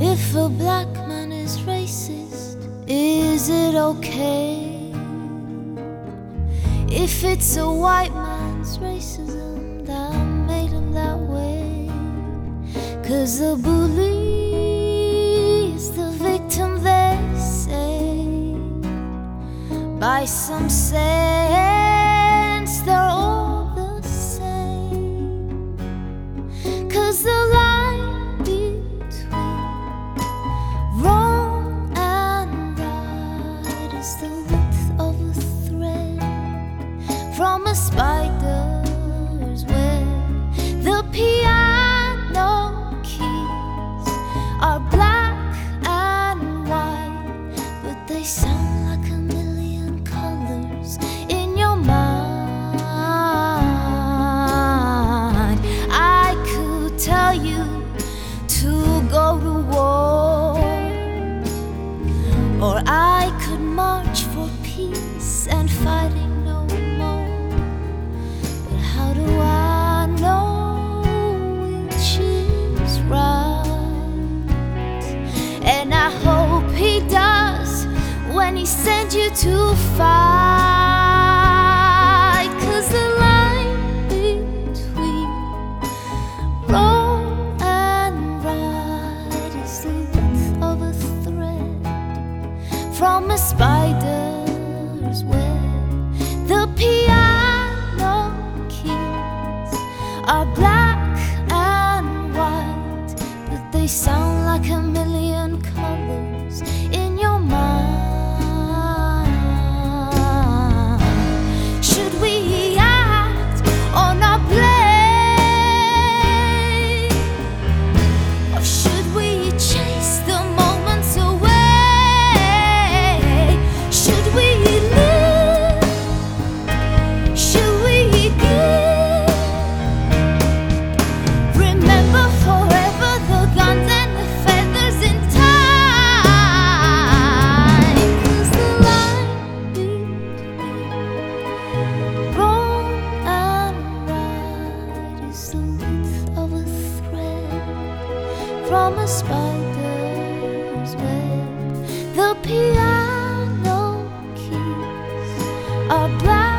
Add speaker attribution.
Speaker 1: If a black man is racist, is it okay? If it's a white man's racism that made him that way? Cause the bully is the victim, they say. By some sense, from a spider's web. The piano keys are black he sends you to fight. Cause the line between wrong and right is the width of a thread from a spider's web. The piano keys are black and white, but they sound like a million colors from a spider's web. The piano keys are black.